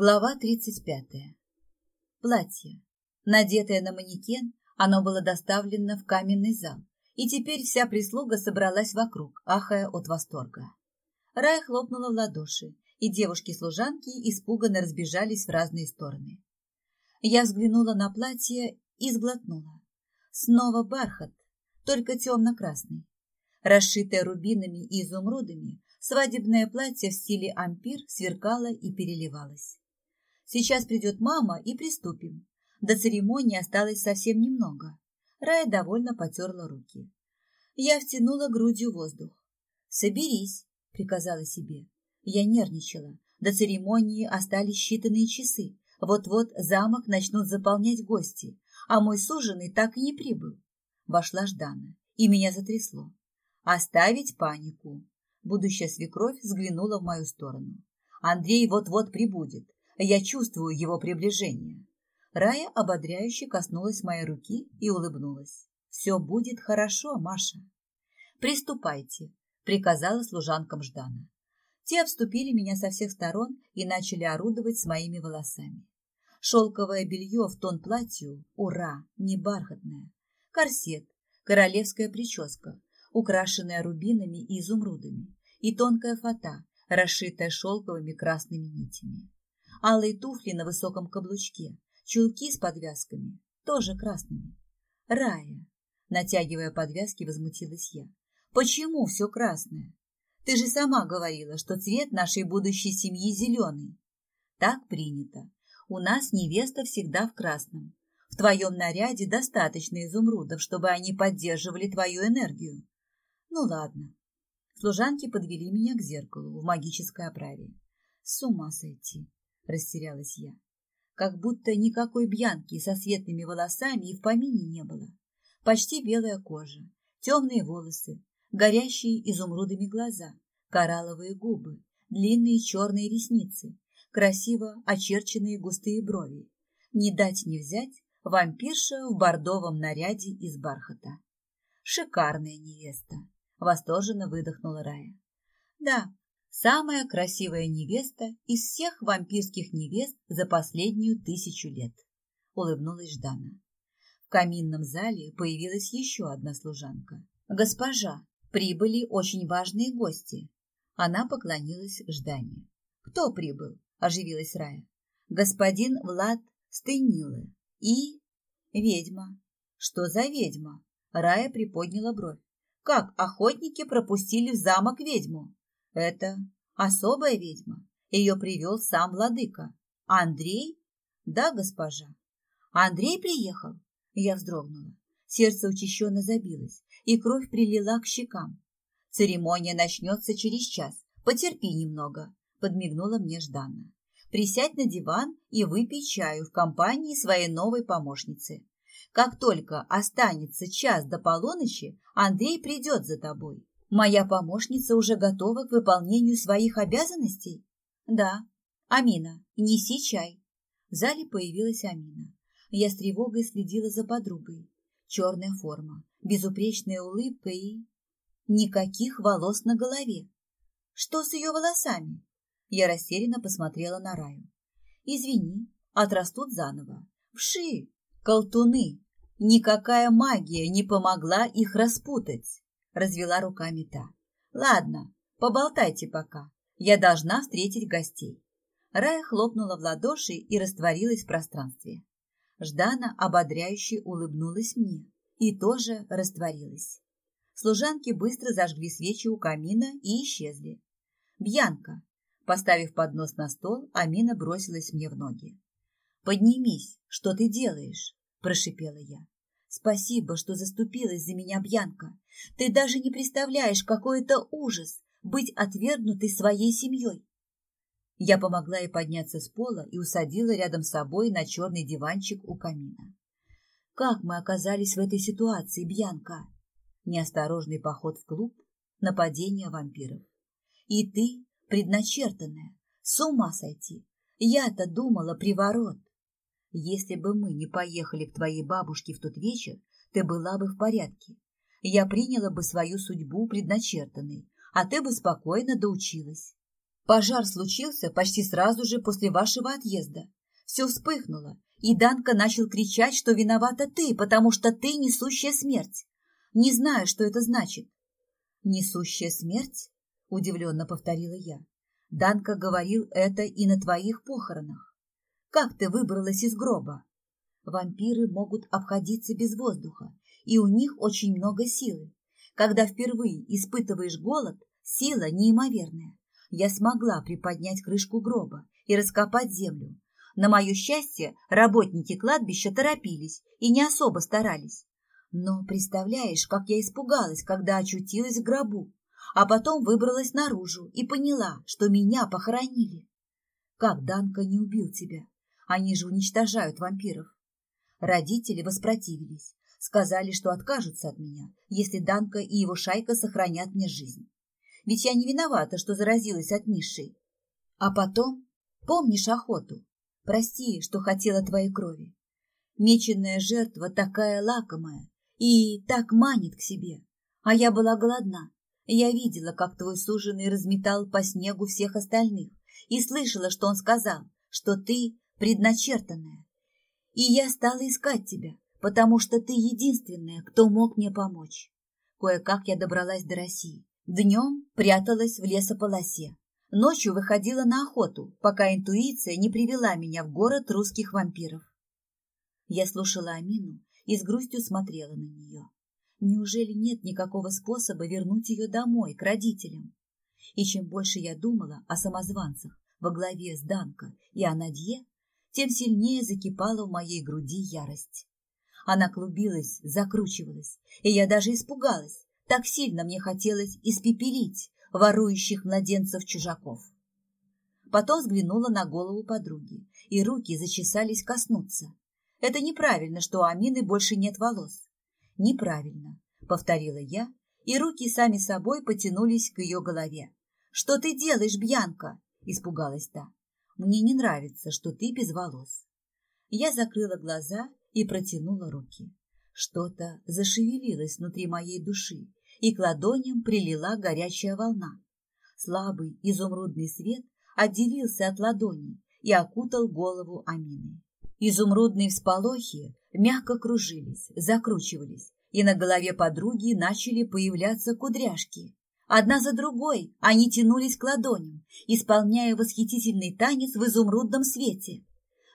Глава 35. Платье. Надетое на манекен, оно было доставлено в каменный зал, и теперь вся прислуга собралась вокруг, ахая от восторга. Рая хлопнула в ладоши, и девушки-служанки испуганно разбежались в разные стороны. Я взглянула на платье и сглотнула. Снова бархат, только темно-красный. Расшитое рубинами и изумрудами, Свадебное платье в стиле ампир сверкало и переливалось. Сейчас придет мама и приступим. До церемонии осталось совсем немного. Рая довольно потерла руки. Я втянула грудью воздух. «Соберись», — приказала себе. Я нервничала. До церемонии остались считанные часы. Вот-вот замок начнут заполнять гости, а мой суженый так и не прибыл. Вошла Ждана, и меня затрясло. Оставить панику. Будущая свекровь взглянула в мою сторону. Андрей вот-вот прибудет. Я чувствую его приближение. Рая ободряюще коснулась моей руки и улыбнулась. «Все будет хорошо, Маша». «Приступайте», — приказала служанкам Ждана. Те обступили меня со всех сторон и начали орудовать с моими волосами. Шелковое белье в тон платью, ура, не бархатное. Корсет, королевская прическа, украшенная рубинами и изумрудами и тонкая фата, расшитая шелковыми красными нитями. Алые туфли на высоком каблучке, чулки с подвязками, тоже красными. Рая, натягивая подвязки, возмутилась я. Почему все красное? Ты же сама говорила, что цвет нашей будущей семьи зеленый. Так принято. У нас невеста всегда в красном. В твоем наряде достаточно изумрудов, чтобы они поддерживали твою энергию. Ну ладно, Служанки подвели меня к зеркалу в магической оправе. С ума сойти, растерялась я. Как будто никакой бьянки со светлыми волосами и в помине не было. Почти белая кожа, темные волосы, горящие изумрудами глаза, коралловые губы, длинные черные ресницы, красиво очерченные густые брови. Не дать не взять вампирша в бордовом наряде из бархата. Шикарная невеста. Восторженно выдохнула Рая. Да, самая красивая невеста из всех вампирских невест за последнюю тысячу лет. Улыбнулась Ждана. В каминном зале появилась еще одна служанка. Госпожа, прибыли очень важные гости. Она поклонилась Ждане. Кто прибыл? Оживилась Рая. Господин Влад Стынилы и... Ведьма. Что за ведьма? Рая приподняла бровь как охотники пропустили в замок ведьму. Это особая ведьма. Ее привел сам владыка. Андрей? Да, госпожа. Андрей приехал? Я вздрогнула. Сердце учащенно забилось, и кровь прилила к щекам. Церемония начнется через час. Потерпи немного, подмигнула мне Ждана. Присядь на диван и выпей чаю в компании своей новой помощницы. Как только останется час до полуночи, Андрей придет за тобой. Моя помощница уже готова к выполнению своих обязанностей? Да. Амина, неси чай. В зале появилась Амина. Я с тревогой следила за подругой. Черная форма, безупречная улыбка и... Никаких волос на голове. Что с ее волосами? Я растерянно посмотрела на Раю. Извини, отрастут заново. Вши, колтуны. Никакая магия не помогла их распутать, развела руками та. Ладно, поболтайте пока. Я должна встретить гостей. Рая хлопнула в ладоши и растворилась в пространстве. Ждана ободряюще улыбнулась мне и тоже растворилась. Служанки быстро зажгли свечи у камина и исчезли. «Бьянка!» Поставив поднос на стол, Амина бросилась мне в ноги. «Поднимись! Что ты делаешь?» – прошипела я. «Спасибо, что заступилась за меня, Бьянка. Ты даже не представляешь, какой это ужас быть отвергнутой своей семьей». Я помогла ей подняться с пола и усадила рядом с собой на черный диванчик у камина. «Как мы оказались в этой ситуации, Бьянка?» Неосторожный поход в клуб, нападение вампиров. «И ты, предначертанная, с ума сойти! Я-то думала приворот!» Если бы мы не поехали к твоей бабушке в тот вечер, ты была бы в порядке. Я приняла бы свою судьбу предначертанной, а ты бы спокойно доучилась. Пожар случился почти сразу же после вашего отъезда. Все вспыхнуло, и Данка начал кричать, что виновата ты, потому что ты несущая смерть. Не знаю, что это значит. Несущая смерть? Удивленно повторила я. Данка говорил это и на твоих похоронах. Как ты выбралась из гроба? Вампиры могут обходиться без воздуха, и у них очень много силы. Когда впервые испытываешь голод, сила неимоверная. Я смогла приподнять крышку гроба и раскопать землю. На мое счастье, работники кладбища торопились и не особо старались. Но представляешь, как я испугалась, когда очутилась в гробу, а потом выбралась наружу и поняла, что меня похоронили. Как Данка не убил тебя? Они же уничтожают вампиров. Родители воспротивились, сказали, что откажутся от меня, если Данка и его шайка сохранят мне жизнь. Ведь я не виновата, что заразилась от низшей. А потом, помнишь охоту? Прости, что хотела твоей крови. Меченная жертва такая лакомая, и так манит к себе. А я была голодна. Я видела, как твой суженый разметал по снегу всех остальных, и слышала, что он сказал, что ты предначертанная. И я стала искать тебя, потому что ты единственная, кто мог мне помочь. Кое-как я добралась до России. Днем пряталась в лесополосе. Ночью выходила на охоту, пока интуиция не привела меня в город русских вампиров. Я слушала Амину и с грустью смотрела на нее. Неужели нет никакого способа вернуть ее домой, к родителям? И чем больше я думала о самозванцах во главе с Данко и о Надье, тем сильнее закипала в моей груди ярость. Она клубилась, закручивалась, и я даже испугалась. Так сильно мне хотелось испепелить ворующих младенцев чужаков. Потом взглянула на голову подруги, и руки зачесались коснуться. Это неправильно, что у Амины больше нет волос. Неправильно, повторила я, и руки сами собой потянулись к ее голове. Что ты делаешь, Бьянка? испугалась та. Мне не нравится, что ты без волос. Я закрыла глаза и протянула руки. Что-то зашевелилось внутри моей души, и к ладоням прилила горячая волна. Слабый изумрудный свет отделился от ладони и окутал голову Амины. Изумрудные всполохи мягко кружились, закручивались, и на голове подруги начали появляться кудряшки. Одна за другой они тянулись к ладоням, исполняя восхитительный танец в изумрудном свете.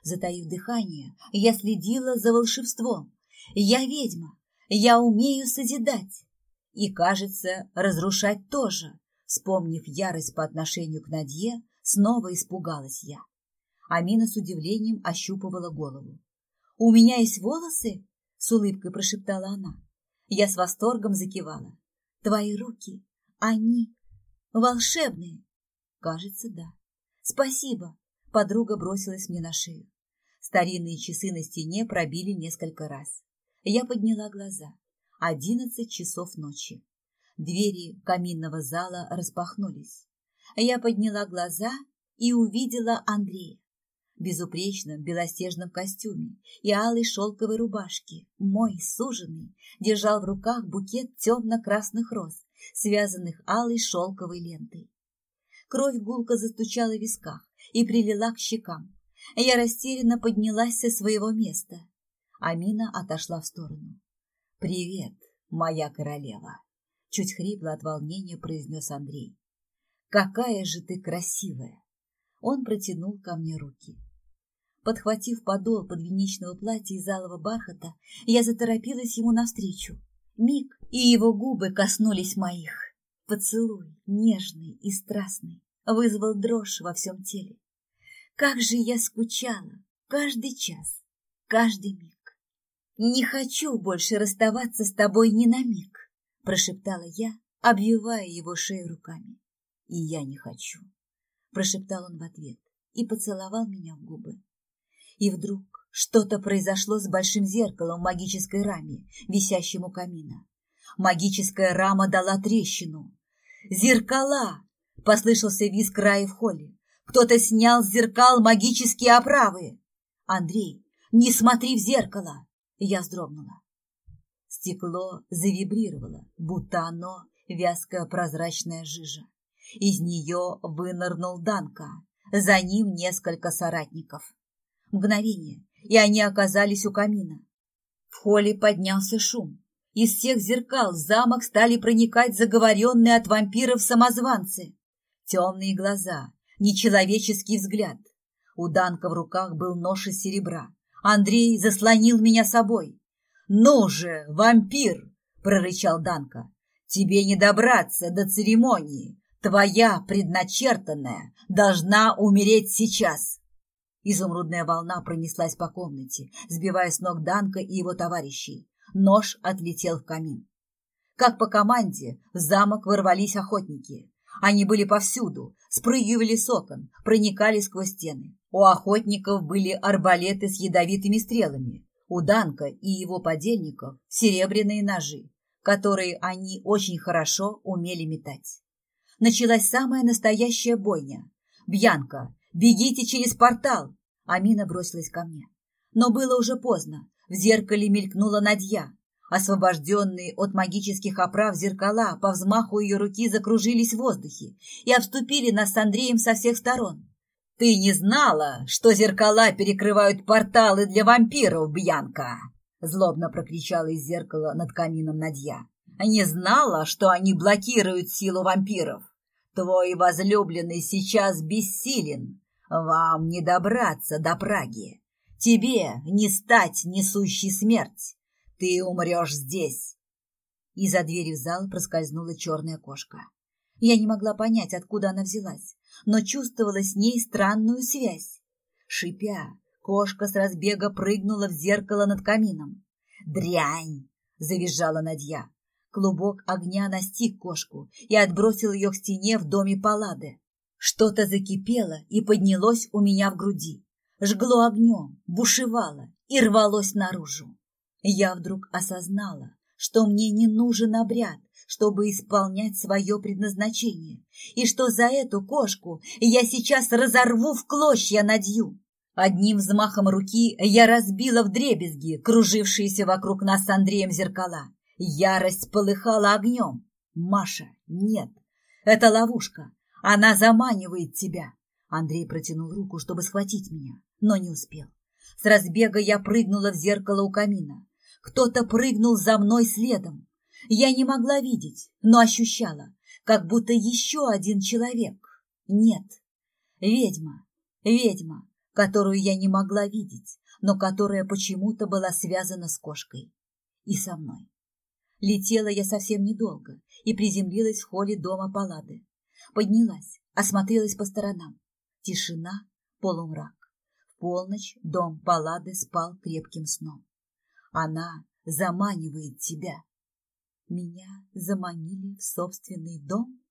Затаив дыхание, я следила за волшебством. Я ведьма, я умею созидать. И, кажется, разрушать тоже. Вспомнив ярость по отношению к Надье, снова испугалась я. Амина с удивлением ощупывала голову. «У меня есть волосы?» — с улыбкой прошептала она. Я с восторгом закивала. «Твои руки, они волшебные!» «Кажется, да». «Спасибо!» — подруга бросилась мне на шею. Старинные часы на стене пробили несколько раз. Я подняла глаза. Одиннадцать часов ночи. Двери каминного зала распахнулись. Я подняла глаза и увидела Андрея безупречном белоснежном костюме и алой шелковой рубашке. Мой суженый держал в руках букет темно-красных роз, связанных алой шелковой лентой. Кровь гулко застучала в висках и прилила к щекам. Я растерянно поднялась со своего места. Амина отошла в сторону. «Привет, моя королева!» Чуть хрипло от волнения произнес Андрей. «Какая же ты красивая!» Он протянул ко мне руки. Подхватив подол подвенечного платья из алого бархата, я заторопилась ему навстречу. Миг, и его губы коснулись моих. Поцелуй, нежный и страстный, вызвал дрожь во всем теле. Как же я скучала каждый час, каждый миг. «Не хочу больше расставаться с тобой ни на миг», — прошептала я, обвивая его шею руками. «И я не хочу», — прошептал он в ответ и поцеловал меня в губы. И вдруг что-то произошло с большим зеркалом в магической раме, висящем у камина. Магическая рама дала трещину. «Зеркала!» — послышался визг Раи в холле. «Кто-то снял с зеркал магические оправы!» «Андрей, не смотри в зеркало!» Я вздрогнула. Стекло завибрировало, будто оно вязкая прозрачная жижа. Из нее вынырнул Данка. За ним несколько соратников. Мгновение, и они оказались у камина. В холле поднялся шум. Из всех зеркал в замок стали проникать заговоренные от вампиров самозванцы. Темные глаза, нечеловеческий взгляд. У Данка в руках был нож из серебра. Андрей заслонил меня собой. «Ну же, вампир!» – прорычал Данка. «Тебе не добраться до церемонии. Твоя предначертанная должна умереть сейчас!» Изумрудная волна пронеслась по комнате, сбивая с ног Данка и его товарищей. Нож отлетел в камин. Как по команде в замок ворвались охотники. Они были повсюду, спрыгивали с окон, проникали сквозь стены. У охотников были арбалеты с ядовитыми стрелами. У Данка и его подельников серебряные ножи, которые они очень хорошо умели метать. Началась самая настоящая бойня. «Бьянка, бегите через портал!» Амина бросилась ко мне. Но было уже поздно. В зеркале мелькнула Надья. Освобожденные от магических оправ зеркала по взмаху ее руки закружились в воздухе и обступили нас с Андреем со всех сторон. «Ты не знала, что зеркала перекрывают порталы для вампиров, Бьянка?» Злобно прокричала из зеркала над камином Надья. «Не знала, что они блокируют силу вампиров? Твой возлюбленный сейчас бессилен. Вам не добраться до Праги. Тебе не стать несущей смерть. Ты умрешь здесь. Из-за двери в зал проскользнула черная кошка. Я не могла понять, откуда она взялась, но чувствовала с ней странную связь. Шипя, кошка с разбега прыгнула в зеркало над камином. «Дрянь!» — завизжала Надья. Клубок огня настиг кошку и отбросил ее к стене в доме Паллады. Что-то закипело и поднялось у меня в груди. Жгло огнем, бушевало и рвалось наружу. Я вдруг осознала, что мне не нужен обряд, чтобы исполнять свое предназначение, и что за эту кошку я сейчас разорву в клочья надью. Одним взмахом руки я разбила вдребезги кружившиеся вокруг нас с Андреем зеркала. Ярость полыхала огнем. «Маша, нет, это ловушка. Она заманивает тебя. Андрей протянул руку, чтобы схватить меня, но не успел. С разбега я прыгнула в зеркало у камина. Кто-то прыгнул за мной следом. Я не могла видеть, но ощущала, как будто еще один человек. Нет, ведьма, ведьма, которую я не могла видеть, но которая почему-то была связана с кошкой. И со мной. Летела я совсем недолго и приземлилась в холле дома Паллады. Поднялась, осмотрелась по сторонам. Тишина, полумрак. В полночь дом Паллады спал крепким сном. Она заманивает тебя. Меня заманили в собственный дом?